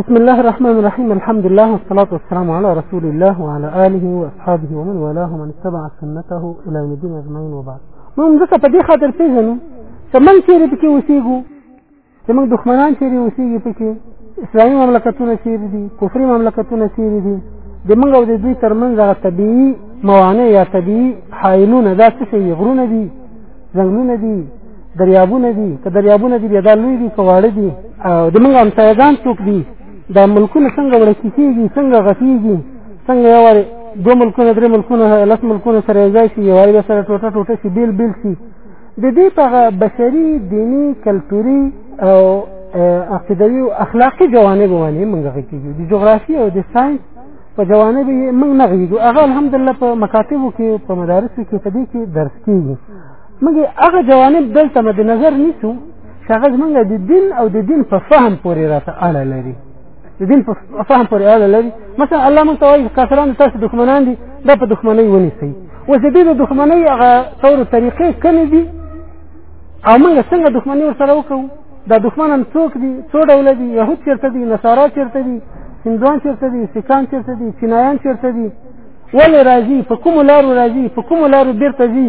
بسم الله الرحمن الرحيم الحمد لله والصلاة والسلام على رسول الله وعلى آله وأصحابه ومن والاه من اتبع سنته إلى يوم الدين أجمعين وبعد موږ ځکه په دې خاطر پېژنو چې موږ چېرې پکې اوسېږو چې موږ دښمنان چېرې اوسېږي پکې اسلامي مملکتونه چېرې دي کفري مملکتونه چېرې دي د موږ او د دوی ترمنځ هغه طبیعي موانع یا طبیعي حایلونه دا څه شي غرونه دي ځنګلونه دي دریابونه دي که دریابونه دي بیا دا لوی دي که واړه دي او د موږ همسایګان څوک دي دا ملکونه څنګه ورکې کېږي څنګه غټېږي څنګه یو وارې دوه ملکونه درې ملکونه لس ملکونه سره یو ځای شي یو وارې بیا سره ټوټه ټوټه شي بېل بېل شي د دې په هغه بشري دیني کلتوري او عقیدوي او اخلاقي جوانب باندې موږ غږېږو د جغرافي او د ساینس په جوانب یې موږ نه غږیږو هغه الحمدلله په مکاتبو کې په مدارسو کې په دې کې درس کېږي موږ هغه جوانب دلته مد نظر نیسو چې هغه زموږ د دین او د دین په فهم پورې راته اړه لري د دین په فهم پورې اړه لري مثلا الله موږ ته وایي کافران تاسو دښمنان دي دا په دښمنۍ ونیسئ اوس د دې د دښمنۍ هغه طور طریقې کومې دي او موږ څنګه دښمني ورسره وکړو دا دښمنان څوک دي څو ډوله دي یهود چېرته دي نصارا چېرته دي هندوان چېرته دي سیکان چېرته دي چینایان چېرته دي ولې راځي په کومو لارو راځي په کومو لارو بېرته ځي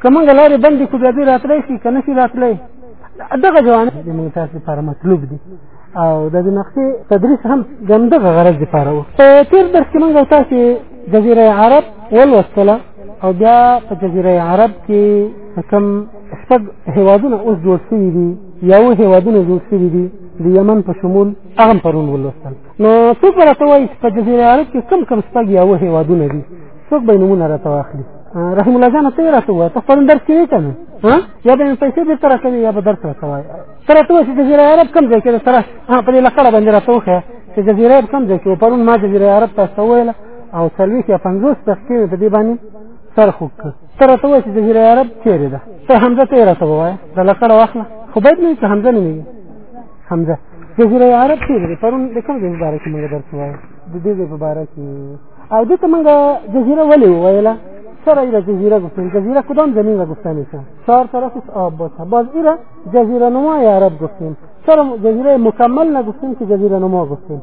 که موږ لارې بندې کړو بیا دوی راتلی شي که نه شي راتلی دغه جوان د موږ تاسو لپاره مطلوب دي او د دې نقشې تدریس هم ګندغه غرض لپاره و په تیر درس کې موږ تاسو جزیره عرب ولوستله او بیا په جزیره عرب کې کوم شپږ هیوادونه اوس جوړ شوي دي یو هیوادونه جوړ شوي دي د یمن په شمول هغه پرون ولوستل نو څوک راته وایي چې په جزیره عرب کې کم کم شپږ یا اوه هیوادونه دي څوک به یې نومونه راته واخلي رحم الله جانه ته راته وایه ته خپل درس کوې که نه یا به مې پیسې بېرته راکوې یا به درس راته وایه ته راته وایه چې جزیره عرب کم ځای کې ده سره په دې لکړه باندې راته وښیه چې جزیره عرب کم ځای کې و پرون ما جزیره عرب تاسو ته وویله او څلوېښت یا پنځوس دقیقې مې په دې باندې سر خوږ کړ ته راته ووایه چې جزیره عرب چېرې ده ته همزه ته یې راته ووایه د لکړه واخله خو باید نه وي چې همزه نومېږي همزه جزیره عرب چېرې دی پرون د کوم ځای په باره کښې مونږ درس ووایه د دې ځای په باره کښې او دې ته مونږ جزیره ولې وویله چرا ایره جزیره گفتن جزیره کدام زمین را گفته میشه چهار طرفش آب باشه باز ایره جزیره نما عرب گفتیم چرا جزیره مکمل نگفتیم که جزیره نما گفتیم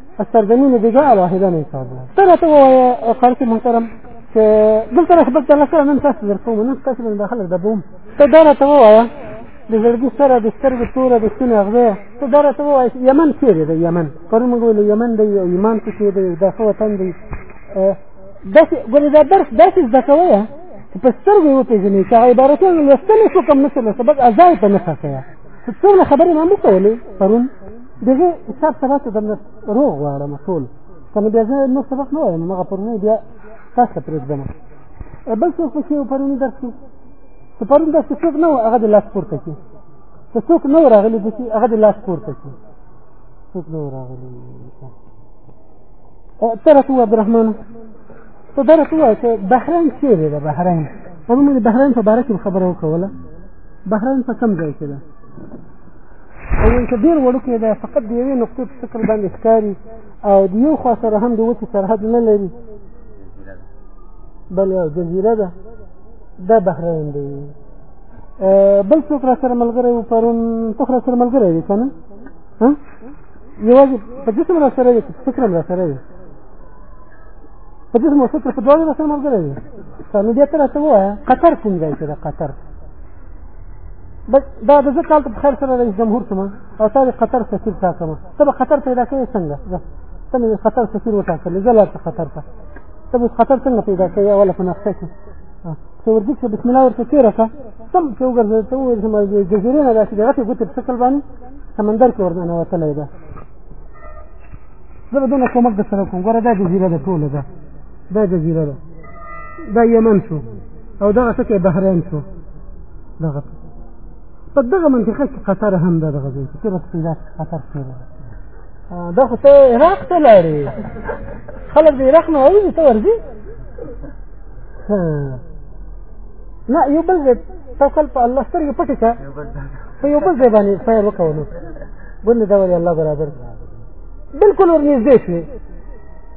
از سرزمین دیگه علاهده میکردن سر تو خالق محترم که دل طرف بد دل سر نن تاسو در کوم نن تاسو من داخل د بوم ته دره ته وایا د زړګي سره د سترګو توره د سینې اغزه ته دره ته وایا یمن چیرې دی یمن پر موږ ویل یمن دی او ایمان څه شی دی دا خو وطن دی داسې ګورې دا درس داسې زده کوی چې په سترګو یې وپېژنې چې هغه عبارتونه لوستلی شو کوم نه شو لوسته بس ازای ته نه خکیه څومره خبرې ما مو کولې پرون دغه سر سره ته درنه روغ غواړم ټول کنه بیا زه نور سبق نه وایم مغه پرونی بیا تاسو پرېږدم بل څوک پکې و پرونی درس کې چې پرون درس کې څوک نه و هغه د لاس پورته کړي چې څوک نه و راغلی دی چې هغه د لاس پورته کړي څوک نه و راغلی ته راته ووایه عبدالرحمن ته دا راته ووایه چې بحرین چېرې ده بحرین پرون مې د بحرین په باره کې خبره وکوله بحرین په کوم ځای کې ده او وایي که ډېر وړوکی دی فقط د یوې نقطې په شکل باندې ښکاري او د یو خوا سره هم د وچې سرحد نه لري بل یو جزیره ده دا بحرین دی بل څوک را سره ملګری و پرون څوک را سره ملګری دی که نه یوازې په جسم را سره دی که په فکر هم را سره دی په جسم او فکر په دواړو را سره ملګری دی نو بیا ته راته ووایه قطر کوم ځای کې ده قطر دا د زه کال ته په خیر سره رئیس جمهور کوم او تا د قطر سفیر ټاکم ته به قطر پیدا کوې څنګه زه ته مې قطر سفیر وټاکلې زه لاړ قطر ته ته به قطر څنګه پیدا کوې اوله په نقشه کې چې ورځي چې بسم الله ورته تېره کړه سم چې وګرځېد ته وویل چې ما د جزیرې نه داسې د غټې ګوتې په شکل باندې سمندر کې ورننه وتلی ده زه به دونه کومک درسره کوم ګوره دا جزیره ده ټوله ده دا جزیره ده دا یمن شو او دغه څه کې بحرین شو دغه په دغه منطقه کې قطر هم ده دغه ځای کې چې رات پیدا قطر کې ده دا خو ته عراق ته لارې خلک د عراق نه وایي ته ورځي نه یو بل ځای توکل په الله سترګې پټې کړه په یو بل ځای باندې سیر وکولو بل دا ولې الله برابر بالکل ورنږدې شوې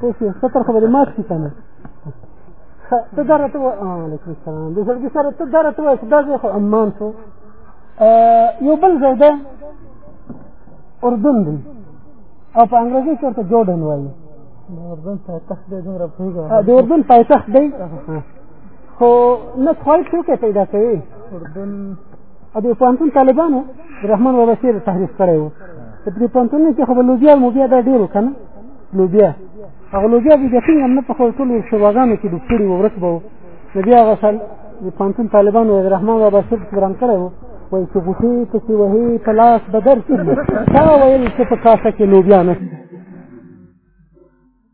پوه شو ستر خبرې مات شي که نه ته دا راته وعلیکم السلام د زړګي سره ته دا راته وایه چې دا ځای خو عمان شو یو بل ځای ده اردن دی او په انګریزي کې ورته جوډن وایي د اردن پایتخت دی دومره پوهېږم د اردن پایتخت دی خو نه خوایټ څوک پیدا کوي اردن او د پوهنتون طالبانو د رحمان بابا شعر تحریف کړی و په دې پوهنتونونو کې خو به لوبیا او موبیا دا ډېر و که نه لوبیا هغه لوبیا به یقین هم نه په خپل ټولو شواګانو کې ډوب کړي و ورک به و نو بیا هغه سال د پوهنتون طالبانو د رحمان بابا شعر ګران کړی و وایي چې غوټې پسې وهې په لاس به درسي چا ویل چې په کاسه کې لوبیا نه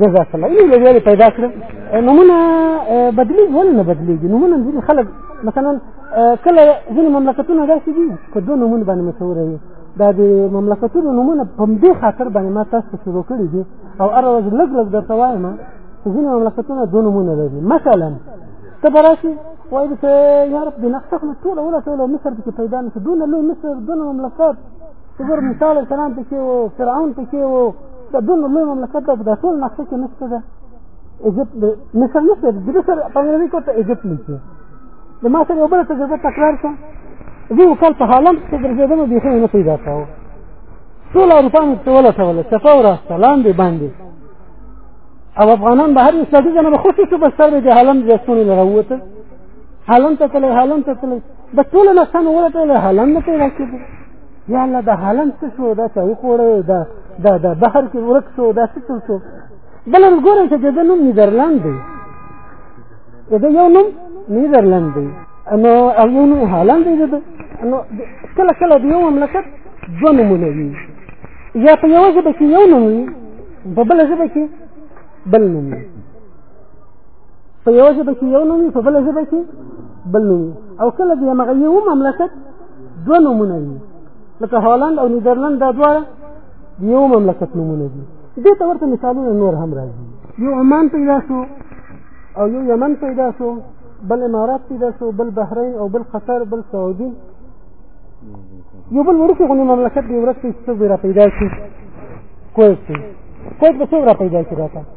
جزاک الله یې له دې پیدا کړ نمونه بدلی ول نه بدلیږي نمونه ځینې خلک مثلا کله ځینې مملکتونه داسې دي په دوه نمونه باندې مشهور وي دا د مملکتونو نمونه په دې خاطر باندې ما تاسو ته شروع کړي دي او هر ورځ لږ لږ درته وایم چې ځینې مملکتونه دوه نمونه لري مثلا ته به راشي وایي چې یا رب دې نقشه خو مې ټوله ولټوله مصر پکې پیدا نه شو دونه لوی مصر دونه مملکت صبر موسی علیه السلام پکې و فرعون پکې و د دومره لوی مملکت ده د ټول نقشه کې نشته ده ایجپت د مصر نشته د مصر په انګریزي کې ته ایجپت لیکي د ما سره یو بل تجربه تکرار شوه زه یو کال په هالند کې ګرځېدم بیخي مې نه پیدا کاوه ټول اروپا مې ته ولټوله چپه وراسته لاندې باندې او افغانان به هر یو سړي ځنه به خوشې شو بس سر به د هالند د ستونې نه راووته هالند ته تللی هالند ته تللی د ټولو نه سم ولټولی هالند نه پیدا کېدو یا الله د هالند څه شو دا څه وخوړی دا دا دا بهر کې ورک شو دا څه څه شو بل هم ګورم چې د ده نوم نیدرلند دی د ده یو نوم نیدرلند دی نو او یو نوم هالند دی د ده نو کله کله د یو مملکت دوه نومونه وي یا په یوه ژبه کې یو نوم وي په بله ژبه کې بل نوم وي په یو ژبه کې یو نوم په بل ژبه کې بل نوم او کله د هغه یو مملکت دوه نومونه دي لکه هالند او نیدرلند دا دواړه یو مملکت نومونه دي دې ته ورته مثالونه نور هم راځي یو عمان پیدا شو او یو یمن پیدا شو بل امارات پیدا شو بل بحرین او بل قطر بل سعودي یو بل ورسې غونې مملکت دی ورسې څه را پیدا شي کویت کویت به څومره پیدا شي راته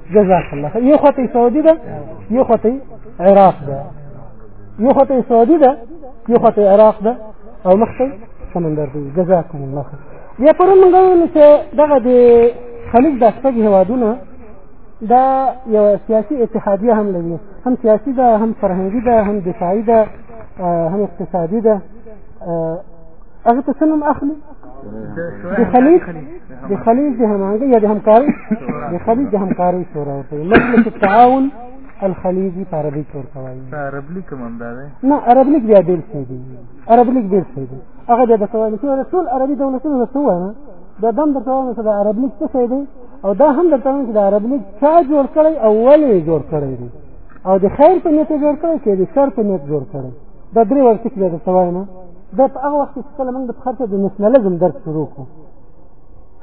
جزاک الله خیر یو خطی سعودی ده یو خطی عراق ده یو خطی سعودی ده یو خطی عراق ده او مخشی سمندر دی جزاکم الله خیر بیا پرون موږ ویل چې دغه د خلیج د شپږ هیوادونه دا یو سیاسي اتحادیه هم لري هم سیاسي ده هم فرهنګي ده هم دفاعي ده هم اقتصادي ده هغه ته څه نوم اخلي د خلیج د خلیج د همغږۍ یا د همکارۍ د خلیج د همکارۍ شورا ورته مجلس التعاون الخلیجی په عربي کې ورته وایي عرب لیک هم همدا دی نه عرب لیک بیا بېل شی دی عرب لیک بېل شی دی هغه بیا درته وایي چې ټول عربي دولتونه درته ووایم دا دم درته وایم چې د عرب لیک څه شی دی او دا هم درته وایم چې د عرب لیک چا جوړ کړی او ولې یې جوړ کړی دی او د خیر په نیت یې جوړ کړی که د شر په نیت جوړ کړی دا درې ورځې کې بیا درته وایم دا په هغه وخت کې چې کله موږ د پخار د نشنلزم درس شروع کړو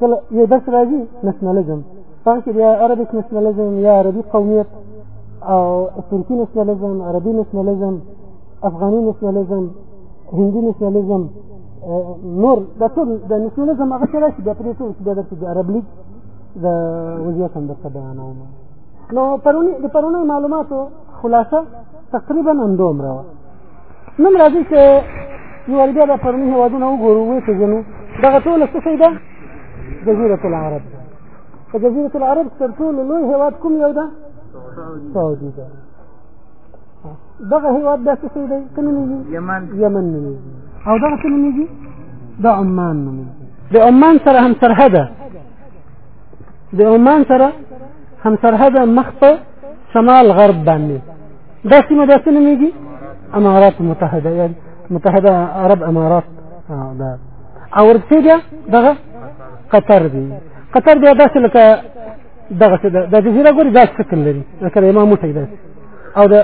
کله یو درس راځي نشنلزم هغه کې بیا عربیک نشنلزم یا عربي قومیت او ترکي نشنلزم عربي نشنلزم افغاني نشنلزم هندي نشنلزم نور دا ټول د نشنلزم هغه څه راشي بیا پرې ټول بیا درته د عرب لیګ د وضعیت هم درته بیانوم نو پرونی د پرونی معلوماتو خلاصه تقریبا همدومره وه نن راځي چې یو ځل بیا د پروني هېوادونه وګورو ویې پېژنو دغه ټوله څه شی ده جزیرة العرب ده په جزیرة العرب تر ټولو لوی هېواد کوم یو ده سعودي ده دغه هېواد دا څه شی دی څه نومېږي یمن یمن نومېږي او دغه څه نومېږي د عمان نومېږي د عمان سره هم سرحده د عمان سره هم سرحده مخ په شمال غرب باندې دا سیمه دا څه نومېږي امارات متحده یعنی متحده عرب امارات دا او ورپسې بیا دغه قطر دی قطر بیا داسې لکه دغه څه د جزیره ګوري داسې شکل لري لکه د امام موټی داسې او د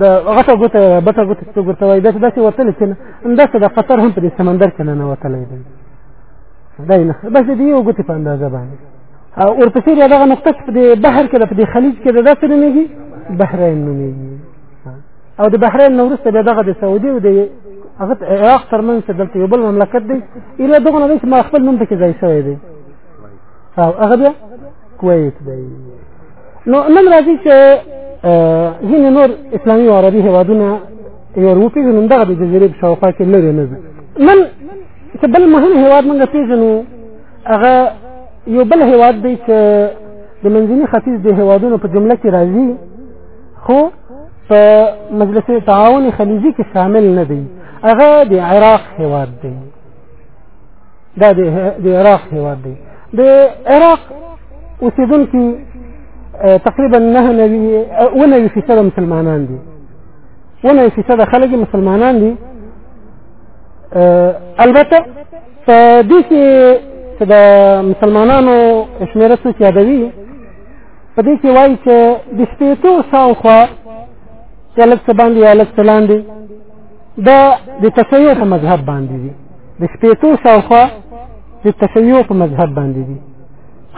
د غټه ګوته بټه ګوته څه ګورته وایي داسې داسې وتلی چې همداسې د قطر هم په دې سمندر کې ننوتلی دی دا یې نه بس د دې یو ګوتې په اندازه باندې ورپسې بیا دغه نقطه چې په دې بحر کې ده په دې خلیج کې ده دا څه نومېږي بحرین نومېږي او د بحرین نه وروسته بیا دغه د سعودي او د هغه عراق تر منځ چې دلته یو بل مملکت دی ایله دغه نه دی چې ما خپل نوم پکې ځای شوی دی او هغه بیا کویت دی نو نن راځي چې ځینې نور اسلامي او عربي هېوادونه یو وپېژنو دغه د جزیرې په شاوخوا کې لرې نه ځي نن چې بل مهم هېواد موږ پېژنو هغه یو بل هیواد دی چې د منځني ختیځ د هیوادونو په جمله کې راځي خو په مجلس تعاون خلیجي کې شامل نه دی هغه د عراق هیواد دی دا د عراق هیواد دی د عراق اوسېدونکي تقریبا نه نوي ونوي فیصده مسلمانان دي ونوي فیصده خلک مسلمانان دي البته په دې کې چې د مسلمانانو شمېره څوک یادوي په دې کې وایي چې د شپېتو شاوخوا یا لږ څه باندې یا لږ څه لاندې دا د تشیع په مذهب باندې دي د شپېتو شاوخوا د تشیع په مذهب باندې دي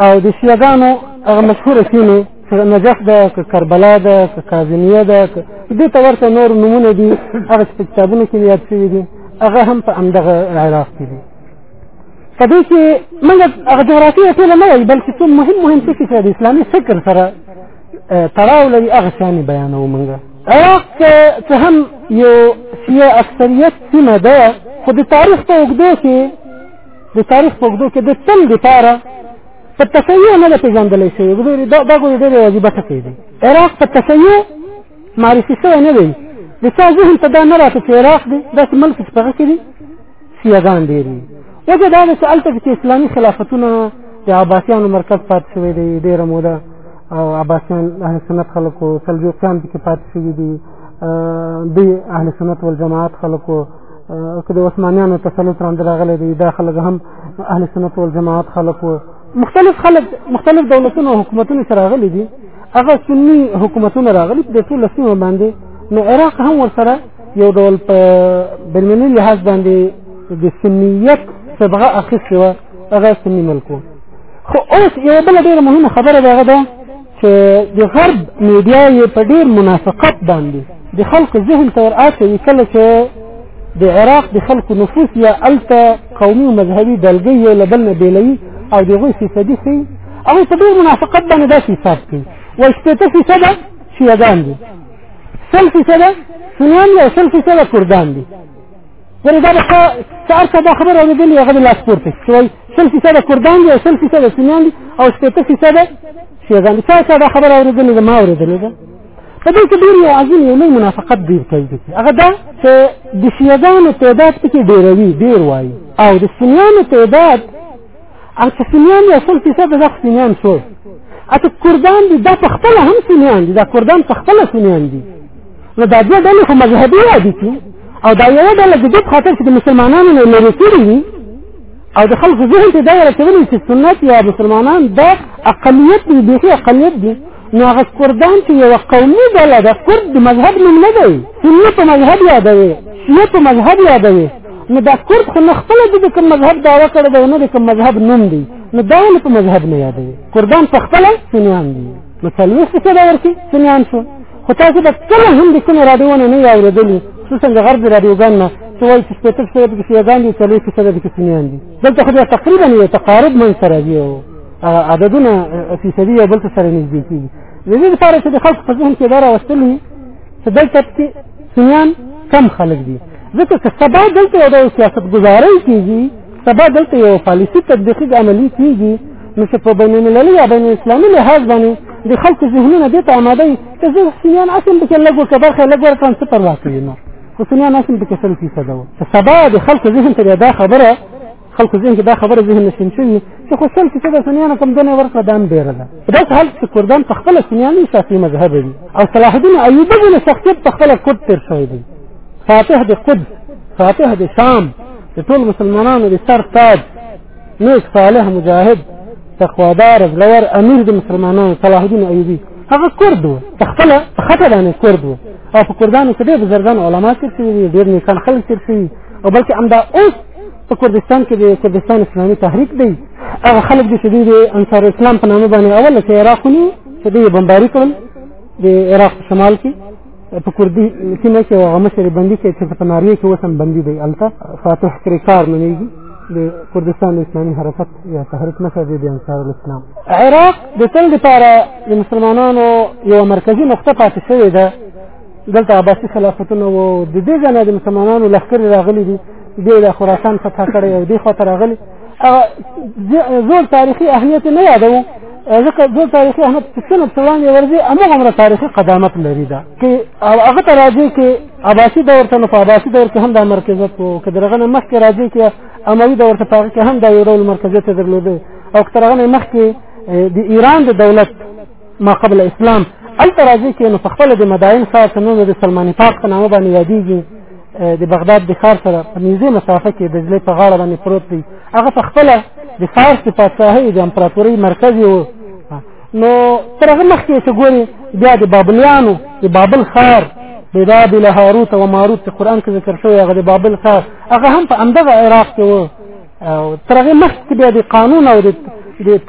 او د شیعګانو هغه مشهوره سیمې نجف ده که کربلا ده که کاظمیه ده که دې ته ورته نور نمونه دي هغه چې په کتابونو کې یاد شوي دي هغه هم په همدغه عراق کې دي په دې کې موږ هغه جغرافیه ټوله نه وایي بلکې کوم مهم مهم ټکي چې د اسلامي فکر سره تړاو لري هغه شیانې بیانوو موږ عراق که هم یو شیعه اکثریت سیمه ده خو د تاریخ په اوږدو کې د تاریخ په اوږدو کې د تل دپاره په تشیع نه ده پېژندلی شوی ګورې دا دا ګورې ډېرې عجیبه ټکی دی عراق په تشیع معرفي شوی نه دی د چا ذهن ته دا نه راته چې عراق دی داسې ملک چې په هغه کې دي سیاګان ډېر دي وجه دا ده چې هلته چې اسلامي خلافتونه د عباسیانو مرکز پاتې شوی دی ډېره موده او عباسیان اهل سنت خلکو سلجوقیان پکې پاتې شوي دي دوی اهل سنت والجماعت خلکو که د عثمانیانو تسلط راندې راغلی دی دا خلک هم اهل سنت والجماعت خلک وو مختلف خلک مختلف دولتونه او حکومتونه سره راغلي دي هغه سني حکومتونه راغلي د ټول سیمه باندې نو عراق هم ورسره یو ډول په بینالمللي لحاظ باندې د سنیت صبغه اخیستې وه هغه سني ملک خو اوس یوه بله ډېره مهمه خبره ده هغه ده چې د غرب میډیا یې په ډیر منافقت باندې د خلکو ذهن ته ور اچوي کله چې د عراق د خلکو نفوس یا الته قومي او مذهبي دلګي یو له بل نه بیلوي او د هغوی فیصدي ښي هغوی په ډیر منافقت باندې دا حساب کوي وایي شپېته فیصده شیعګان دي سل فیصده سنیان دي او سل فیصده کردان دي ګورې دا به تا ته هر چا دا خبره اورېدلې هغه به لاس پورته کړي چې وایي شل فیصده کردان دي او شل فیصده سنیان دي او شپېته فیصده شیعګان دي چا چا دا خبره اورېدلې ده ما اورېدلې ده په دې کې ډېر یو عظیم یو لوی منافقت ډېر کوي دي هغه دا چې د شیعګانو تعداد پکې ډېروي ډېر وایي او د سنیانو تعداد او چې سنیان یو سل فیصد د سنیان شو اته کردان دي دا په خپل هم سنیان دي دا کردان په خپل سنیان دي نو دا دوه ډلې خو مذهبي دي چې او دا یو ډله د دې خاطر چې د مسلمانانو نه لري کړی وي او د خلکو ذهن ته دا رسولي چې سنت یا مسلمانان دا اقلیت دي بیخي اقلیت دي نو هغه کردان چې یو قومي ډله ده کرد د مذهب نوم نه دی سني په مذهب یادوي شیعه په مذهب یادوي نو دا کورد خو نه خپل د کوم مذهب دعوه کړې ده نه د کوم مذهب نوم دی نو دا نه په مذهب نه یادوي کردان په خپل سنیان دي نو څلور څه دا ورته سنیان شو خو تاسو د کله هم د کوم رادیوونه نه یاوریدلی خصوصا د غرب رادیوګان نه چې وایي چې شپېته فیصده پکې شیعګان دي څلور فیصده پکې سنیان دي دلته خو بیا تقریبا یو تقارب منځ ته راځي او عددونه فیصدي یو بل ته سره نږدې کېږي د دې لپاره چې د خلکو په ذهن کې دا راوستل وي چې دلته پکې سنیان کم خلک دي ځکه که سبا دلته یو ډول سیاست ګزارۍ کېږي سبا دلته یو پالیسي تطبیقي عملي کېږي نو چې په بین المللي یا بین اسلامي لحاظ باندې د خلکو ذهنونه دې ته آماده وي که زه حسینیان اصل پکې لږ ورکړه برخه لږ ورکړم څه پروا کوي نو حسینیان اصل پکې سل فیصده وو سبا د خلکو ذهن ته دا خبره خلکو ذهن کې دا خبره ذهن نشین شوي چې خو شل چې د سنیانو کوم دنه ورکړه دا هم ډېره ده په داسې حال چې کردان په خپله سنیانو شافعي مذهب دي او صلاح الدین ایوبي له شخصیت په خپله کود تېر شوی دی فاتح د قدس فاتح د شام د ټول مسلمانانو د سر تاج نیک صالح مجاهد تقوادار زلور امیر د مسلمانانو صلاح الدین ایوبي هغه کورد و په خپله په خټه باندې کورد و او په کردانو کې ډېر بزرګان علما تېر شوي دي ډېر نیکان خلک تېر شوي او بلکې همدا اوس په کردستان کې د کردستان اسلامي تحریک دی هغه خلک دي چې دوی د انصار اسلام په نامه باندې اول چې عراق ونیو چې دوی یې بمباري کړل د عراق په شمال کې په کوردي سیمه کې هغه مشر بندي کې چې په ناروې کې اوس هم بندي دی هلته فاتح کرکار نومېږي د کردستان د اسلامي حرکت یا تحریک مشر دی د انصار الاسلام عراق د تل دپاره د مسلمانانو یوه مرکزي نقطه پاتې شوې ده دلته عباسي خلافتونه وو د دې ځای نه د مسلمانانو لښکرې راغلي دي بیا د خراسان فتح کړی او دې خواته راغلي هغه زور تاریخي اهمیت نه یادوو ځکه زور تاریخي اهمیت چې څنګه په وړاندې ورځي هماغومره تاریخي قدامت لري دا که او هغه ته راځي چې عباسي دور ته نو په عباسي دور کې هم دا مرکزیت و که د هغه نه مخکې راځي چې اموي دور ته په هغه کې هم دا یو ډول مرکزیت درلوده او که تر هغه نه مخکې د ایران د دولت ما قبل اسلام هلته راځي چې نو په خپله د مداین ښار ته نن د سلماني پارک په نامه باندې یادېږي د بغداد د ښار سره په نږدې مسافه کې د ځلې په غاړه باندې پروت دی هغه په خپله د فارس د پاچاهۍ د امپراتورۍ مرکز یې و نو تر هغه مخکې چې ګورې بیا د بابلیانو د بابل ښار د بابل هاروت او ماروت چې قرآن کې ذکر شوی هغه د بابل ښار هغه هم په همدغه عراق کې و او تر هغه مخکې بیا د قانون او د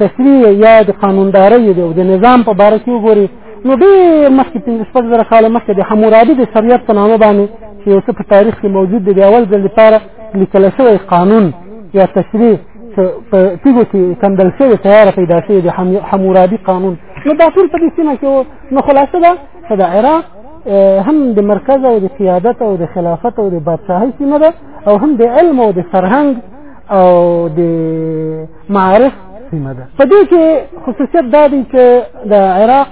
تشریع یا د قانوندارۍ او د نظام په باره کې وګوري نو ډېر مخکې پنځه شپږ زره کاله مخکې د حمورابي د شریعت په نامه باندې چې یو څه په تاریخ کې موجود دی د اول ځل لپاره لیکل شوی قانون یا تشریع چې په تیږو کې کندل شوی تیاره پیدا شوې د حمورابي قانون نو دا ټول په دې سیمه کې نو خلاصه ده چې د عراق هم د مرکز او د قیادت او د خلافت او د بادشاهۍ سیمه ده او هم د علم او د فرهنګ او د معارف سیمه ده په دې کې خصوصیت دا دی چې د عراق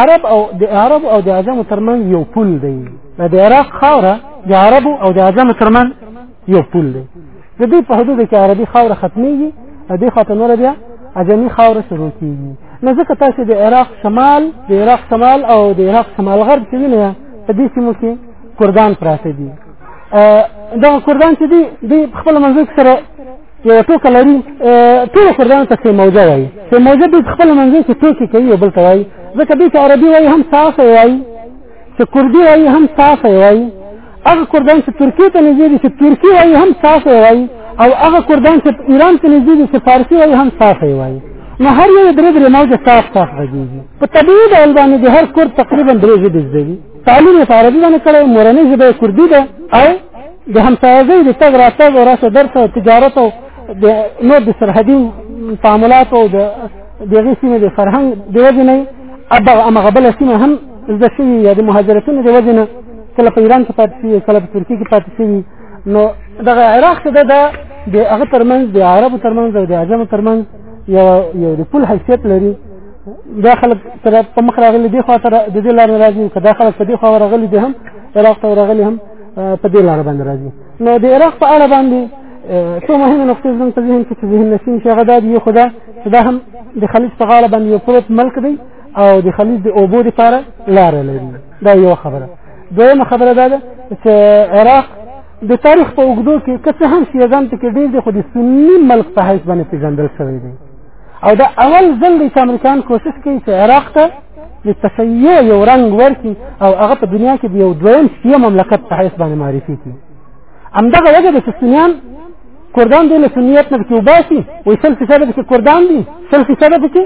عرب او د عرب او د عجمو ترمنځ یو پل دی د عراق خاوره د عرب او د عجمو ترمنځ یو پل دی د دې په حدود کې عربي خاوره ختميږي د دې خاطر نور بیا عجمي خاوره شروع کیږي نو ځکه تاسو د عراق شمال د عراق شمال او د عراق شمال غرب کې وینئ په دې سیمو کې کردان پراته دي دا کردان چې دی دی خپل منځ سره یو ټوکه لري ټول کردان ته سه موجه وایي سه موجه د خپل منځ کې ټوکی کوي یو بل ته وایي ځکه دوی چې عربي وایي هم صافه وایي چې کردي وایي هم صافه وایي هغه کردان چې ترکیه ته نږدې دي چې ترکي وایي هم صافه وایي او هغه کردان چې ایران ته نږدې دي چې فارسي وایي هم صافه وایي نو هر یو درې درې موجه صاف صاف غږیږي په طبیعي ډول باندې د هر کور تقریبا درې ژبې زده وي تعلیم یې په عربي باندې کړی مورنۍ ژبه یې کوردي ده او د همسایګۍ د تګ راتګ او راشه درس او تجارت او د نور د سرحدي تعاملات او د دغې سیمې د فرهنګ د وجې نه هغه بله سیمه هم زده شوي یا د مهاجرتونو د وجې نه کله په ایران کې پاتې شوي کله په ترکیې کې پاتې شوي نو دغه عراق څه ده دا د هغه ترمنځ د عربو ترمنځ او د عجمو ترمنځ یو یو د پل حیثیت لري دا خلک تر په مخ راغلي دي خو تر د دې لار راځي که دا خلک په دې خو راغلي دي هم عراق ته راغلي هم په دې لار باندې راځي نو د عراق په اړه باندې څو مهمه نقطې زموږ په ذهن کې چې ذهن نشین شي هغه دا دي خو دا چې دا هم د خلیج په غاړه باندې یو پروت ملک دی او د خلیج د اوبو لپاره لار لري دا یو خبره دویمه خبره دا ده چې عراق د تاریخ په اوږدو کې که څه هم سیاګان پکې ډېر دي خو د سني ملک په حیث باندې پېژندل شوی دی او دا اول ځل دی چې امریکایان کوشش کوي چې عراق ته د تشیع یو رنګ ورکړي او هغه په دنیا کې د یو دویم شیعه مملکت په حیث باندې معرفي کړي همدغه وجه ده چې سنیان کردان دی له سنیت نه پکې وباسي وایي سل فیصده پکې کردان دي سل فیصده پکې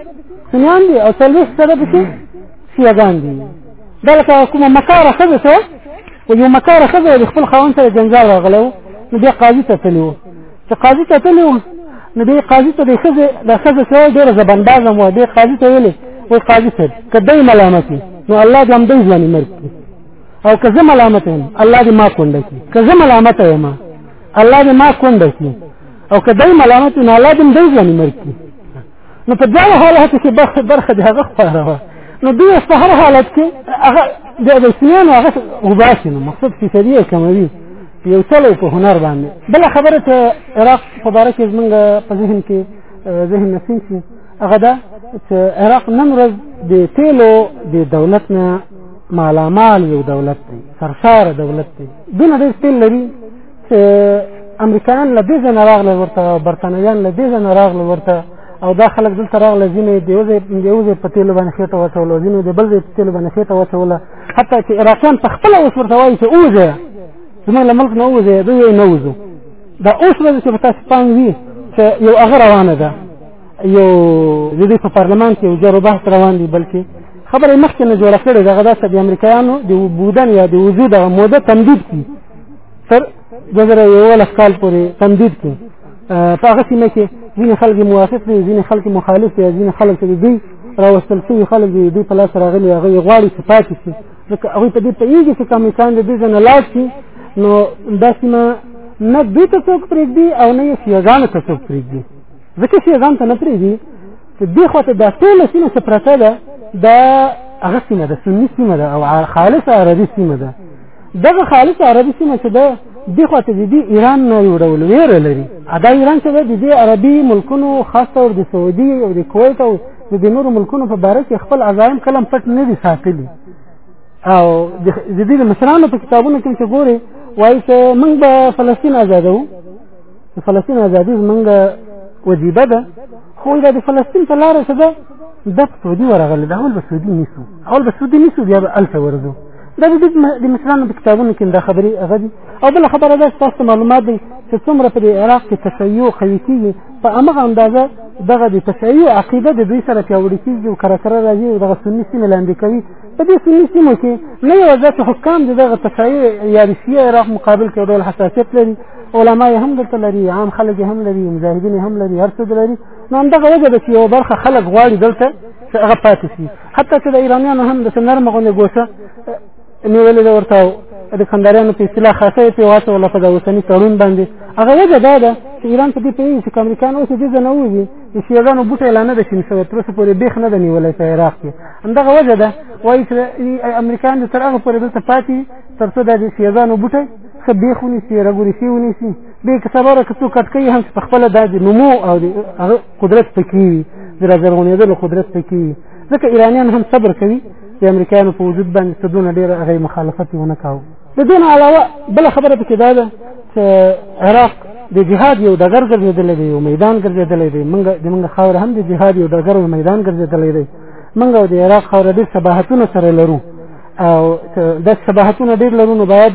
سنیان دي او څلوېښت فیصده پکې شیعګان دي دا لکه کومه مکاره ښځه شوه و یو مکاره ښځه د خپل خاوند سره جنجال راغلی و نو بیا قاضي ته تللي و چې قاضي ته تللی وم نو دې قاضي ته د ښځې د ښځې سره ډېره زبندازه مو دې قاضي ته ویلې وایي قاضي صاحب که دی ملامت وي نو الله دې همدی ځواني مرګ کړي او که زه ملامت یم الله دې ما کونډه کړي که زه ملامت یم الله دې ما کونډه کړي او که دی ملامت وي نو الله دې همدی ځواني مرګ کړي نو په دغه حالت کې برخه برخه د هغه خپاره وه نو دوی په هر حالت کې هغه د اسلام هغه وباسي نو مقصد چې سریه کموي یو چلو په هنر باندې بل خبره ته عراق په باره کې زمونږ په ذهن کې ذهن نسیم شي هغه دا چې عراق نن ورځ د تیلو د دولت نه مالامال یو دولت دی سرشار دولت دی دونه ډېر تیل لري چې امریکایان له دې ځای نه راغلل ورته برتانویان له دې ځای نه راغلل ورته او دا خلک دلته راغله ځینې د یو ځای د یو ځای په تېلو باندې خېټه واچوله ځینې د بل ځای په تېلو باندې خېټه واچوله حتی چې عراقیان په خپله اوس ورته وایي چې ووځه زموږ له ملک نه ووځه دوی یې نه وځو دا اوس ورځ چې په تاسو پام وي چې یو هغه روانه ده یو د دې په پارلمان کې یو جار و بحث روان دی بلکې خبره مخکې نه جوړه کړې دغه داسې د امریکایانو د بودن یا د وجود هغه موده تمدید کړي تر دوه زره یوولس کال پورې تمدید کړو په هغه سیمه کې ځینې خلک موافق دي ځینې خلک مخالف دي ځینې خلک چې دوی راوستل شوي خلک دي دوی په لاس راغلي هغه یې غواړي چې پاتې شي ځکه هغوی په دې پوهېږي چې کمیټان د دې ځای نه لاړ شي نو دا سیمه نه دوی ته څوک پرېږدي او نه یې سیاګانو ته څوک پرېږدي ځکه سیاګان ته نه پرېږدي چې دې خوا ته دا ټوله سیمه چې پرته ده دا هغه سیمه ده سني سیمه ده او خالصه عربي سیمه ده دغه خالص عربي سیمه چې ده دی خو ته دی ایران نه یو ډول ویر لري ادا ایران چې دی دی عربي ملکونو خاص تور د سعودي او د کویت او د نورو ملکونو په باره کې خپل عزایم کلم پټ نه دي ساتلي او د دې مشرانو په کتابونو کې چې ګوري وایي چې موږ به فلسطین آزادو فلسطین آزادي موږ وجیبه ده خو د فلسطین په لار څه ده د سعودي ورغله دا اول به سعودي نیسو اول به سعودي نیسو بیا به الته ورځو دا د د مشرانو په کتابونو کې دا خبرې هغه دي او بل خبره ده تاسو معلومات دي چې څومره په عراق کې تشیع قوي کیږي په هغه اندازه دغه د تشیع عقیده د دوی سره پیاوړې کیږي او کره کره راځي او دغه سني سیمه لاندې کوي په دې سني سیمو کې نه یوازې چې حکام دغه تشیع یا رسیه عراق مقابل کې ډول حساسیت لري علما یې هم دلته لري عام خلک یې هم لري مجاهدین یې هم لري هر څه لري نو همدغه وجه ده چې یوه برخه خلک غواړي دلته چې هغه پاتې شي حتی چې د ایرانیانو هم د نرمه غوندې ګوشه نیولې ده ورته د کنداریانو په اصطلاح خاصه یې پرې واچوله په د اوسني تړون باندې هغه وجه دا ده چې ایران په دې پوهېږي چې که امریکایان اوس دې ځای نه ووځي د شیعګانو بوټی لا نه ده شین شوی تر اوسه پورې بیخ نه ده نیولی په عراق کې همدغه وجه ده وایي چې امریکایان دې تر هغه پورې دلته پاتې تر څو دا د شیعګانو بوټی ښه بیخ ونیسي رګورې شي ونیسي بې که سبا که څوک کټ کوي هم چې په خپله دا د نمو او د قدرت پکې وي د راځرغونېدلو قدرت پکې وي ځکه ایرانیان هم صبر کوي د امریکایانو په وجود باندې څه دونه ډېر هغه مخالفت یې ونه کاوه د دې نه علاوه بله خبره پکې دا ده چې عراق د جهاد یو ډګر ګرځېدلی دی یو میدان ګرځېدلی دی موږ د موږ خاوره هم د جهاد یو ډګر او میدان ګرځېدلی دی موږ او د عراق خاوره ډېر شباهتونه سره لرو او دا شباهتونه ډېر لرو نو باید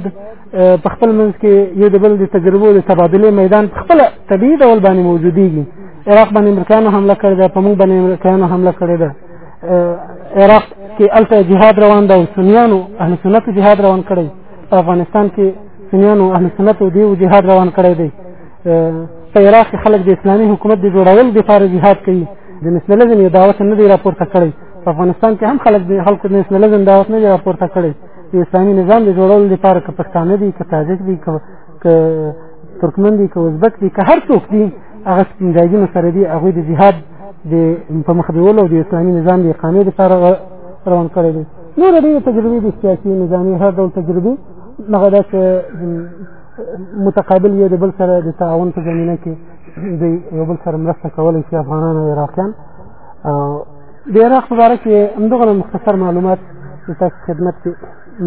په خپل منځ کې یو د بل د تجربو د تبادلې میدان په خپل طبیعي ډول باندې موجودېږي عراق باندې امریکایانو حمله کړې ده په موږ باندې امریکایانو حمله کړې ده عراق کې هلته جهاد روان ده او سنیانو اهل سنتو جهاد روان کړی په افغانستان کې سنیانو اهل سنتو دیو جهاد روان کړی دی په عراق کې خلک د اسلامي حکومت د جوړولو دپاره جهاد کوي د نسلزم یې دعوت نه دی راپورته کړی په افغانستان کې هم خلک د خلکو د نسلزم دعوت نه دی راپورته کړی د اسلامي نظام د جوړولو لپاره که پښتانه دي که تاجک دي که ترکمن دي که ازبک دي که هر څوک دي هغه سپینځایګینو سره دي هغوی د جهاد د په مخ بیولو او د اسلامي نظام د اقامې لپاره روان کړی دی نور ډېرې تجربې دي سیاسي نظامي هر ډول تجربې هغه دا چې متقابل یو د بل سره د تعاون په زمینه کې دوی یو بل سره مرسته کولی شي افغانان او عراقیان د عراق په باره کې همدغه مختصر معلومات ستاسو خدمت کې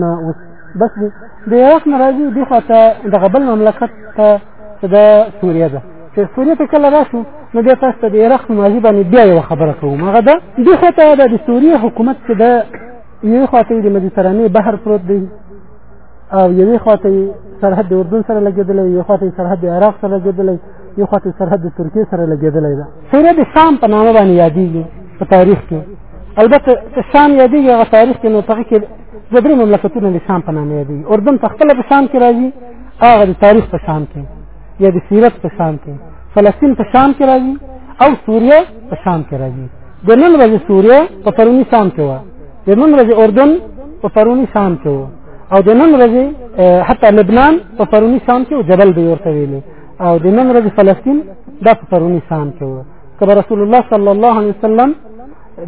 نه اوس بس دی د عراق نه راځي دې خوا ته دغه بل مملکت ته چې د سوریه ده چې سوریه ته کله راشو نو بیا تاسو ته د عراق په ماضي باندې بیا یوه خبره کوم هغه ده دې خوا ته د سوریې حکومت چې د یوې خوا ته یې د مدیترانې بحر پروت دی او یوې خواته سرحد د اردن سره لګېدلی یو خواته سرحد د عراق سره لګېدلی یو خواته سرحد د ترکیې سره لګېدلی ده سره د شام په نامه باندې یادېږي په تاریخ کې البته چې شام یادېږي هغه تاریخ کې نو په هغې کې د درې مملکتونه د شام په نامه یادېږي اردن په خپله په شام کې راځي هغه د تاریخ په شام کې یا د سیرت په شام کې فلسطین په شام کې راځي او سوریه په شام کې راځي د نن ورځې سوریه په پروني شام کې وه د نن ورځې اردن په پرونی شام کې وو او د نن ورځې حتی لبنان په پرونی شام کې جبل به ورته ویلي او د نن ورځې فلسطین دا په پرونی شام کې وو که رسول الله صلی الله علیه وسلم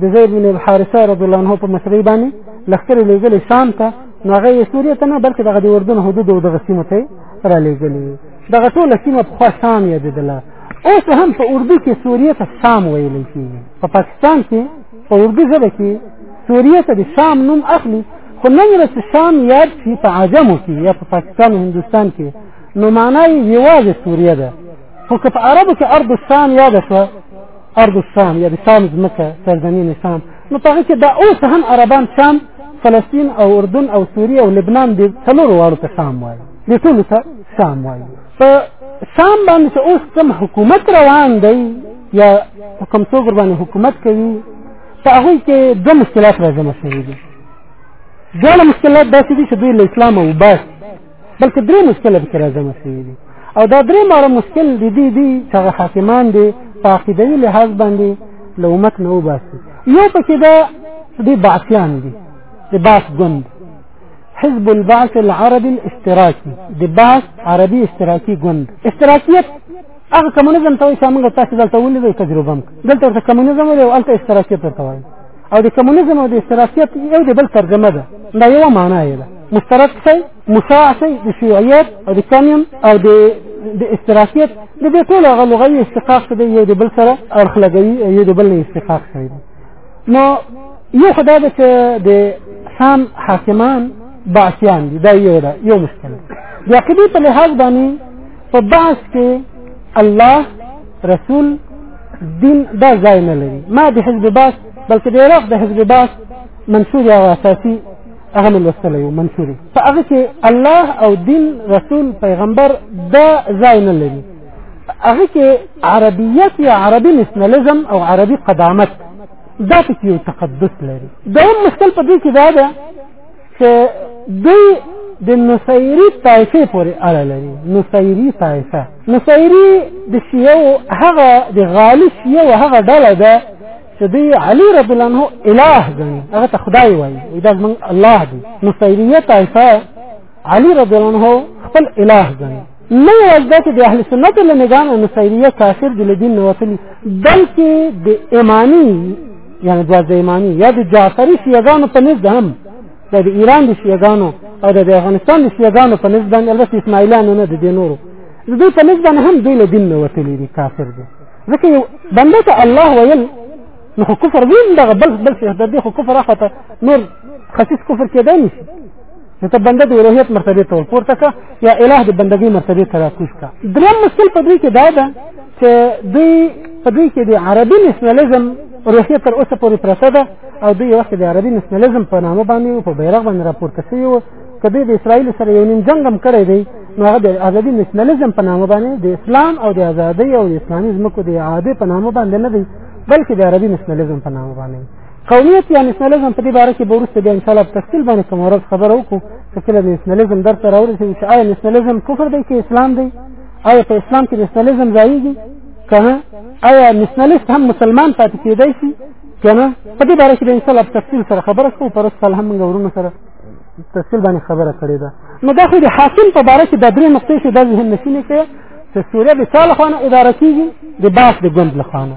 د زید بن الحارثه رضی الله عنه په مشرۍ باندې لښکر لېږلی شام ته نو هغه یې سوریې ته نه بلکې دغه د اردن حدود او دغه سیمو ته را لېږلي دغه ټوله سیمه پخوا شام یادېدله اوس هم په اردو کې سوریې ته شام ویلی کېږي په پاکستان کې په اردو ژبه کې سوریه ته د شام نوم اخلي خو نن ورځ شام یاد شي په عجمو کې یا په پاکستان او هندوستان کې نو معنا یې یوازې سوریه ده خو که په عربو کې ارض الشام یاده شوه ارض الشام یا د شام ځمکه سرزمین شام نو په هغه کې دا اوس هم عربان شام فلسطین او اردن او سوریه او لبنان د څلورو واړو ته شام وایي د ټولو ته شام وایي په شام باندې چې اوس کوم حکومت روان دی یا کوم څوک باندې حکومت کوي په هغه کې دوه مشکلات راځي مسلې دي ډول مشکلات داسې دي چې دوی له اسلام او بس بلکې درې مشکلات کې راځي مسلې دي او دا درې ماره مشکل دي دي دي چې هغه حاکمان دي په عقیدوي لحاظ باندې له امت نه وباسي یو پکې دا دي بعثیان دي د بعث ګوند حزب البعث العربي الاشتراكي د بعث عربي اشتراکي ګوند اشتراکیت هغه کمونیزم ته وایي چې موږ تاسو دلته ولیدئ تجربه هم دلته ورته کمونیزم وایي او هلته اشتراکیت ورته وایي او د کمونیزم او د اشتراکیت یو د بل ترجمه ده دا یوه معنا یې ده مشترک شي مساع شي د شیوعیت او د کمیون او د د اشتراکیت د دې ټول هغه لغوي اشتقاق څه دی یو د بل سره اړخ لګوي یو د بل نه اشتقاق شوی دی نو یو خو دا ده چې د شام حاکمان بعثیان دي دا یو ده یو مشکل دی د عقیدې په لحاظ باندې په بحث کې الله رسول دین دا ځای نه لري ما د حزب باس بلکې د عراق د حزب باس منشور او اساسي هغه من لوستلی یو منشور په هغه کې الله او دین رسول پیغمبر دا ځای نه لري هغه کې عربیت یا عربي نشنلیزم او عربي قدامت دا پکې یو تقدس لري دویم مشکل په دې کې دا ده چې دوی د نصيري طایفه پورې اړه لري نصيري طایفه نصيري د شیعو هغه د غالي شیعو هغه ډله ده چې دی علي رب الانه اله ګڼي هغه ته خدای وایي دا زمونږ الله دی نصيريه طایفه علي رب الانه خپل اله ګڼي نه یوازې دا چې د اهل سنتو له نظام او نصیریه کافر دي له دین نه وتلي بلکې د امامي یعنې دوه د امامي یا د جعفري شیعګانو په نزد هم دا د ایران د شیعګانو او د افغانستان د شیعګانو په نزد باندې البته اسماعیلانو نه د دې نورو د دوی په نزد باندې هم دوی له دین نه وتلي دي کافر دي ځکه یو بنده ته الله ویل نو خو کفر وین دغه بل بل شي د دې خو کفر اخته نور خصیص کفر کېدای نشي نو ته بنده د الوهیت مرتبه ته ورپورته که یا اله د بندګۍ مرتبه ته راکوز که دریم مشکل په دوی کې دا ده چې دوی په دوی کې د عربي نشنلیزم روحیه تر اوسه پورې پرته ده او دوی یو وخت د عربي نشنلیزم په نامه باندې په بیرغ باندې راپورته شوي وو که دوی د اسرائیل سره یو نیم جنګ هم کړی دی نو هغه د ازادي نشنلیزم په نامه باندې د اسلام او د ازادۍ او د اسلامي ځمکو د اعادې په نامه باندې نه دی بلکې د عربي نشنلیزم په نامه باندې قومیت یا نشنلیزم په دې باره کې به وروسته بیا انشاءالله په تفصیل باندې کومه ورځ خبره وکړو چې کله د نشنلیزم در ته راورسېږو چې آیا نشنلیزم کفر دی که اسلام دی آیا په اسلام کې نشنلیزم ځایږي که نه آیا نشنلیست هم مسلمان پاتې کېدای شي که نه په دې باره کې به انشاءالله په تفصیل سره خبره کوو پر سال هم موږ ورونو سره تفصیل باندې خبره کړې ده نو دا خو د حاکم په باره کې دا درې نقطې چې دا ذهن نشینې کوي چې سوریه د چا لخوا نه اداره کېږي د باس د ګوند لخوا نه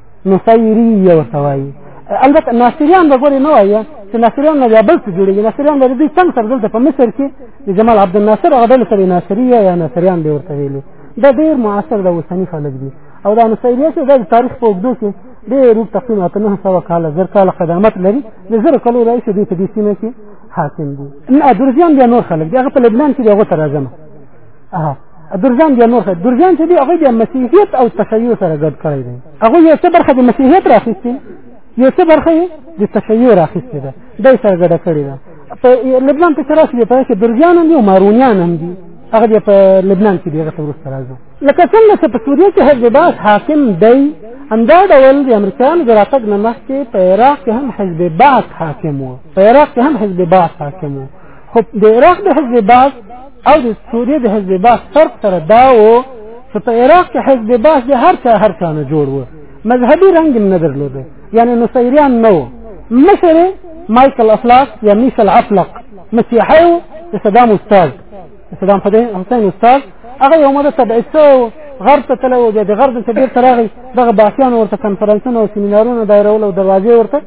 نصيري یې ورته وایي البته ناصریان به ګورې نه وایي چې ناصریان نه بیا بل څه جوړېږي ناصریان به د دوی څنګ سره دلته په مصر کې د جمال عبدالناصر هغه ډلې سره ناصري یا ناصریان به ورته ویلي دا ډېر معاصر د اوسني خلک دي او دا نصیریه چې د تاریخ په اوږدو کې ډېر روپ تقریبا اته نهه سوه کاله زر کاله خدمت لري د زرو کلو راهیسې دوی په دې سیمه کې حاکم دي نه درزیان بیا نور خلک دي هغه په لبنان کې دي هغو ته راځم اها درجان بیا نور څه درجان چې دی هغه بیا مسیحیت او تشیع سره ګډ کړی دی هغه یو څه برخه د مسیحیت راخیستې یو څه برخه د تشیع راخیستې ده دای سره ګډه کړې ده په لبنان کې تراش دی په کې درجان هم دي او مارونیان هم دي هغه بیا په لبنان کې دی هغه ورسته راځو لکه څنګه چې په سوریه کې حزب باس حاکم دی همدا ډول د امریکایانو د راتګ نه مخکې په عراق کې هم حزب باس حاکم و په عراق کې هم حزب باس حاکم و خو د عراق د حزب باس او د سوریې د حزب باس فرق سره دا و چې په عراق کې حزب باس د هر چا هر چا نه جوړ و مذهبي رنګ نه درلود یعنی نصیریان نه و مشر مایکل افلاق یا میشل افلق مسیحی و د صدام استاد صدام حسین استاد هغه یو مده تبعید شوی و غرب ته تللی و بیا د غرب څخه بېرته راغی دغه باسیانو ورته کنفرانسونه او سیمینارونه دایرول او دروازې ورته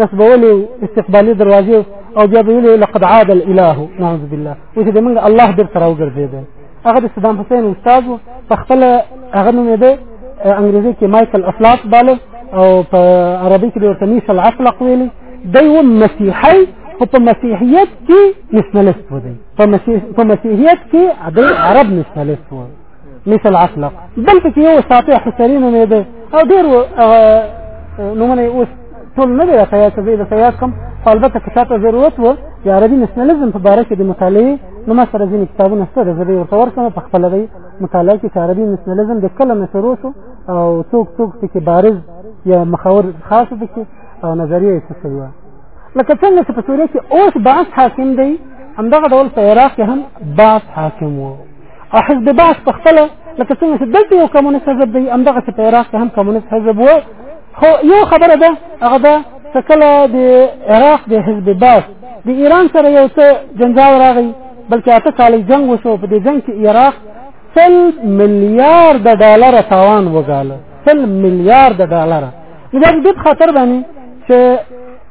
نصبولې استقبالي دروازې او بیا به ویلې لقد عاد الاله نعوذ بالله او چې موږ الله در سره وګرځید هغه د صدام حسین استاد په خپل هغه نوم دی انګریزي کې مايكل افلاط باله او په عربي کې ورته میس العفلق ویلي دی و مسیحي خو په مسیحیت کې نشنلست و دی په مسیحیت کې عرب نشنلست و مثل عفلق بل پکې یو ساته حسرین مې ده او ډیر نمونه اوس ټول نه دی راته چې زه د سیاست کوم البته که تاسو ضرورت و چې عربي نشنلزم په باره کې د مطالعه نو ما سره ځینې کتابونه شته زه به ورته ورکړم په خپل دی مطالعه کې چې عربي نشنلزم د کله نه شروع شو او څوک څوک پکې بارز یا مخاور خاص پکې او نظریه یې څه شوی وه لکه څنګه چې په سوریه کې اوس بعث حاکم دی همدغه ډول په عراق کې هم بعث حاکم و او حزب بعث په خپل لکه څنګه چې دلته یو کمونست حزب دی همدغه چې په عراق کې هم کمونست حزب و خو یو خبره ده هغه ده چې کله د عراق د حزب بعث د ایران سره یو څه جنجال راغی بلکې اته کاله جنگ وشو په دې جنگ کې عراق سل میلیارډ د ډالر تاوان وګاله سل میلیارډ د ډالر دا د خطر باندې چې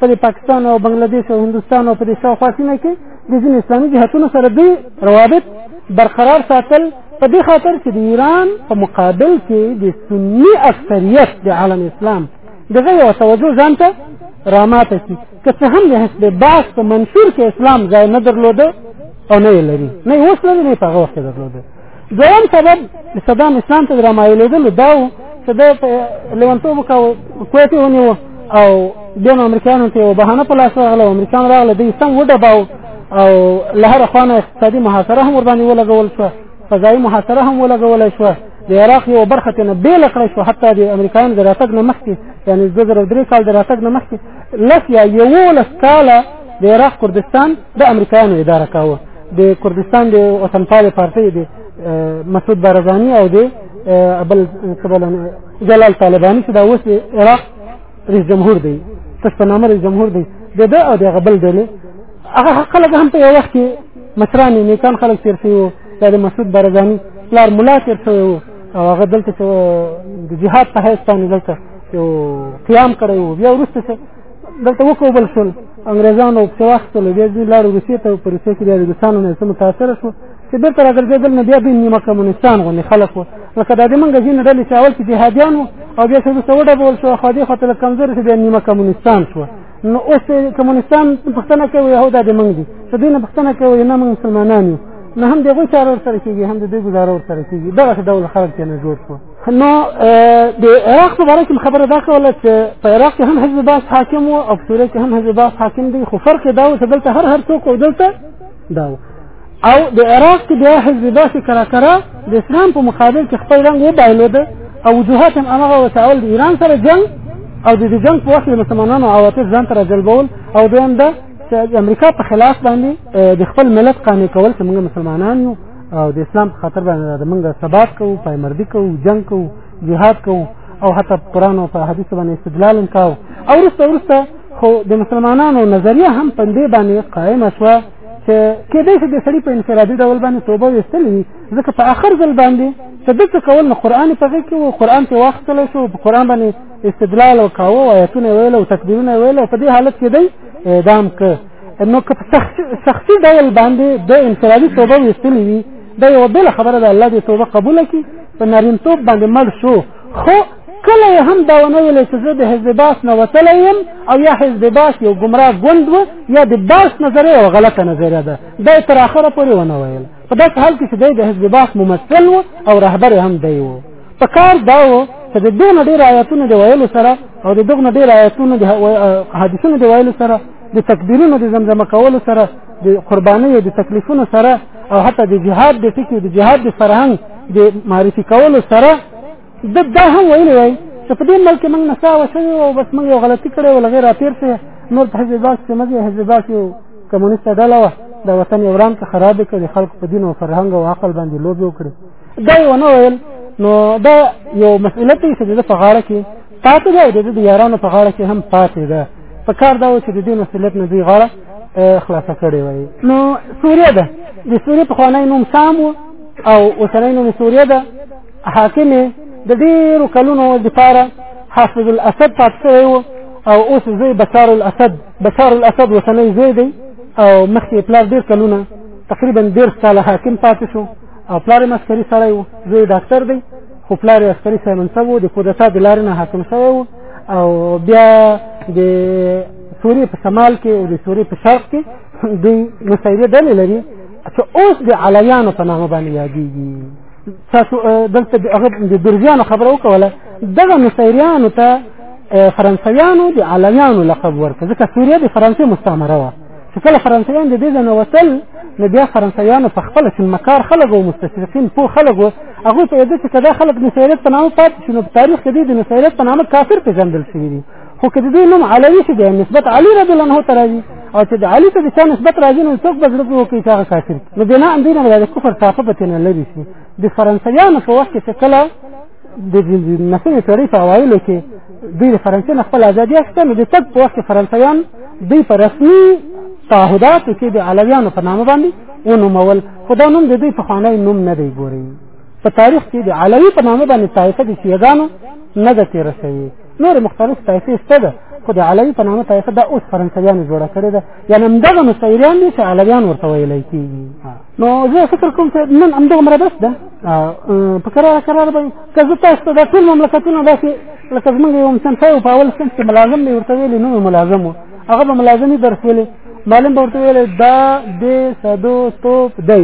په پاکستان او بنگلاديش او هندستان او په شاوخوا سیمه کې د ځینې اسلامي جهتونو سره دوی روابط برقرار ساتل په دې خاطر چې د ایران په مقابل کې د سني اکثریت د عالم اسلام دغه یو توجه ځان ته راماته شي که څه هم د حزب بعث په منشور کې اسلام ځای نه درلوده او نه یې لري نه یې اوس لري نه یې په هغه وخت کې درلوده دویم سبب صدام اسلام ته درمایلېدل دا و چې د لیونتوب کاوه کویت یې ونیو او بیا نو امریکایانو ته یوه بهانه په لاس راغله امریکایان راغله دوی سم وډباو او له هره خوا نه اقتصادي محاصره هم ورباندې ولګول شوه فضایي محاصره هم ولګولی شوه د عراق یوه برخه ترې نه بېله کړی شوه حتی د امریکایانو د راتګ نه مخکې یعنې دوه زره درې کال د راتګ نه مخکې لس یا یولس کاله د عراق کردستان د امریکایانو اداره کاوه د کردستان د وطنپالې پارټۍ د مسعود بارزاني او د بل جلال طالباني چې دا اوس د عراق رئیس جمهور دی تش په نامه رئیس جمهور دی د ده او د هغه بل ډلې هغه خلک هم په یو وخت کې مشران یې نیکان خلک تېر شوي وو دا د مسعود بارزاني پلار ملا تېر شوی وو او هغه دلته چې د جهاد په حیث باندې دلته یو قیام کړی وو بیا وروسته دلته وکوبل شول انګريزانو په وخت له بیا ځین لارو روسیې ته په روسیې کې د روسانو نه سم متاثر شو چې بیرته راګرځېدل نه بیا بین نیمه کمونستان غونې خلک وو لکه دا د منګه ځینې ډلې چې اول کې جهادیان وو او بیا چې وروسته وډبول شو خو دې خوا ته له کمزورې شو بیا نیمه کمونستان شو نو اوس کمونستان پوښتنه کوي یهودا د منګ دي چې دوی نه پوښتنه کوي نه موږ مسلمانان یو نه هم د هغوی چاره ورسره کېږي هم د دوی ګزاره ورسره کېږي دغسې ډول خلک چې نه جوړ شو نو د عراق په باره کې خبره دا کوله چې په عراق کې هم حزب باس حاکم و او په سوریه کې هم حزب باس حاکم دی خو فرق دا و چې دلته هر هر څوک او دلته دا و او د عراق کې بیا حزب باس کراکرا د اسلام په مقابل کې خپل رنګ وبایلوده او وجوهات هم هغه و چې اول د ایران سره جنګ او د دې جنګ په وخت کې مسلمانانو عواطف ځان ته راجلبول او دویم دا چې د امریکا په خلاف باندې د خپل ملت قانع کول چې موږ مسلمانان یو او د اسلام په خاطر باندې د منګه ثبات کوو پایمردی کوو جنگ کوو جهاد کوو او حتی قران او حدیث باندې استدلال کوو او ورسته ورسته خو د مسلمانانو نظریه هم په دې باندې قائم شوه چې کېدای شي د سړي په انفرادي ډول باندې توبه وستل وي ځکه په آخر ځل باندې چې دلته کول نو قرآن په غږ کې و قرآن ته واخیستل شو په قرآن باندې استدلال او کاوه آیتونه ویل او تکبیرونه ویل او په دې حالت کې دی اعدام که نو که په شخصي ډول باندې د انفرادي توبه ویستلې وي دا یو بل خبره ده الله دې توبه قبول کړي په نارین توب باندې مړ شو خو کله هم دا ونه ویل چې زه د حزب باس نه وتلی یم او یا حزب باس یو ګمراه ګوند و یا د باس نظریه یو غلطه نظریه ده دا یې تر اخره پورې ونه ویل په داسې حال کې چې دی د حزب باس ممثل و او رهبر هم دی و په کار دا و چې د دونه ډېر آیاتونه د ویلو سره او د دغه ډېر آیاتونه د حدیثونو د ویلو سره د تکبیرونو د زمزمه کولو سره د قربانۍ د تکلیفونو سره او حتی د جهاد د ټکي د جهاد د فرهنګ د معرفي کولو سره د دا هم ویلی وای چې په دې ملک موږ نسا وشوي او بس موږ یو غلطي کړې او لغې راتېر شوې نور په حزب باس کې مزي حزب باس یو کمونیست ډله وه د وطن وران ته خراب کړي خلک په دین او فرهنګ او عقل باندې لوبي وکړي دا یو نه ویل نو دا یو مسئولیت دی چې د په غاړه کې پاتې ده او د ده د یارانو په غاړه کې هم پاتې ده په کار دا و چې د دې مسؤلیت نه دوی غاړه خلاصه کړې وای نو سوریه ده د سوریې پخوانی نوم سام و او اوسنی نوم سوریه ده حاکم د ډېرو کلونو دپاره حافظ الاسد پاتې شوی و او اوس زوی بشار الاسد بشار الاسد اوسنی زوی دی او مخکې پلار ډېر کلونه تقریبا ډېر ساله حاکم پاتې شو او پلار یې عسکري سړی و زوی یې ډاکټر دی خو پلار یې عسکري سړی منصب و د کودتا د لارې نه حاکم شوی و او بیا د سوریې په شمال کې او د سوریې په شرق کې دوی نصیرې ډلې لري چې اوس د علویانو په نامه باندې یادېږي تاسو دلته د هغه د درزیانو خبره وکوله دغه نصیریانو ته فرانسویانو د علویانو لقب ورکړ ځکه سوریه د فرانسې مستعمره وه چې کله فرانسویان د دې ځای نه وتل نو بیا فرانسویانو په خپله سیمهکار خلک او مستشرقین پوه خلک وو هغوی پوهېده چې که دا خلک نصیرت په نامه پاتې شي نو په تاریخ کې دوی د نصیرت په نامه کافر پېژندل شوي دي خو که د دوی نوم علوي شي بیا نسبت علي رضی الله عنه ته راځي او چې د علي ته د چا نسبت راځي نو څوک به زړه پرې وکړي چې هغه کافر نو بناء دوی نه به د کفر ټاپه به ترې نه لرې شي د فرانسویانو په وخت کې چې کله د نسلې پیړۍ په اوایلو کې دوی د فرانسې نه خپل ازادي اخیسته نو د تګ په وخت کې فرانسویان دوی په رسمي تعهداتو کې د علویانو په نامه باندې ونومول خو دا نوم د دوی پخوانی نوم نه دی ګوري په تاریخ کې د علوي په نامه باندې طایفه د شیعګانو نه ده تېره شوې نورې مختلف طایفې شته ده خو د علوي په نامه طایفه دا اوس فرانسویانو جوړه کړې ده یعنې همدغه نصیریان دي چې علویان ورته ویلی کېږي نو زه فکر کوم چې نن همدغومره بس ده په کراره کراره به که زه تاسو ته دا ټول مملکتونه داسې لکه زمونږ یو مشنفی و په اول صنف کې ملازم به یې ورته ویلې نوم ملازم و هغه به ملازمي درس ویلې معلم به ورته ویلې دا دې سدو توپ دی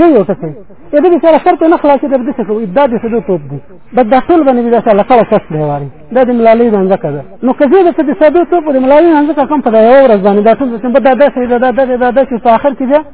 یو یو ټکی یې دې سره شرط نه خلاص دې دې څه وي دا دې سدو توپ دی دا د ټول باندې دا سره لکه شرط دی واري دا د ملالې ځنځه کړه نو که زه دې سدو توپ د ملالې ځنځه کوم په یو ورځ باندې دا ټول څه په دا داسې دا دا دا چې په اخر کې